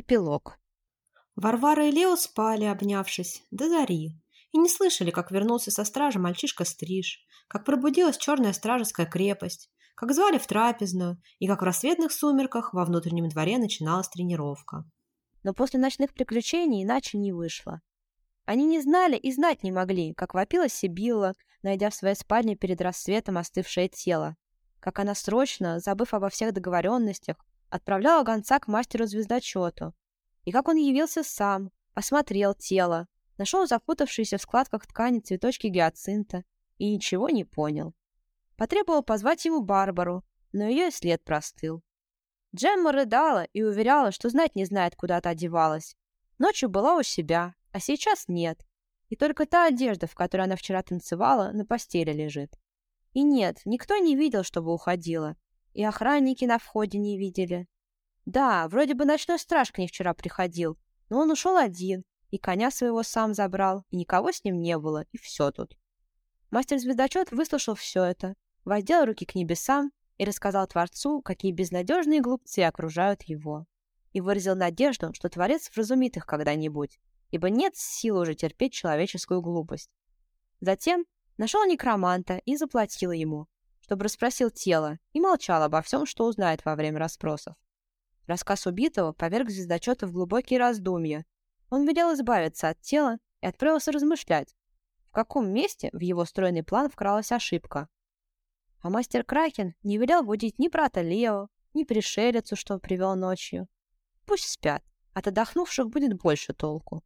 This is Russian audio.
Эпилог. Варвара и Лео спали, обнявшись, до зари, и не слышали, как вернулся со стражи мальчишка Стриж, как пробудилась черная стражеская крепость, как звали в трапезную, и как в рассветных сумерках во внутреннем дворе начиналась тренировка. Но после ночных приключений иначе не вышло. Они не знали и знать не могли, как вопила Сибилла, найдя в своей спальне перед рассветом остывшее тело, как она срочно, забыв обо всех договоренностях, отправляла гонца к мастеру-звездочету, и как он явился сам, осмотрел тело, нашел запутавшиеся в складках ткани цветочки гиацинта и ничего не понял. Потребовал позвать ему Барбару, но ее след простыл. Джемма рыдала и уверяла, что знать не знает, куда та одевалась. Ночью была у себя, а сейчас нет. И только та одежда, в которой она вчера танцевала, на постели лежит. И нет, никто не видел, чтобы уходила. И охранники на входе не видели. Да, вроде бы ночной страж к ней вчера приходил, но он ушел один, и коня своего сам забрал, и никого с ним не было, и все тут. Мастер-звездочет выслушал все это, воздел руки к небесам и рассказал Творцу, какие безнадежные глупцы окружают его. И выразил надежду, что Творец вразумит их когда-нибудь, ибо нет сил уже терпеть человеческую глупость. Затем нашел некроманта и заплатил ему, чтобы расспросил тело и молчал обо всем, что узнает во время расспросов. Рассказ убитого поверг звездочета в глубокие раздумья. Он велел избавиться от тела и отправился размышлять, в каком месте в его стройный план вкралась ошибка. А мастер Кракен не велел будить ни брата Лео, ни пришелицу, что привел ночью. Пусть спят, от отдохнувших будет больше толку.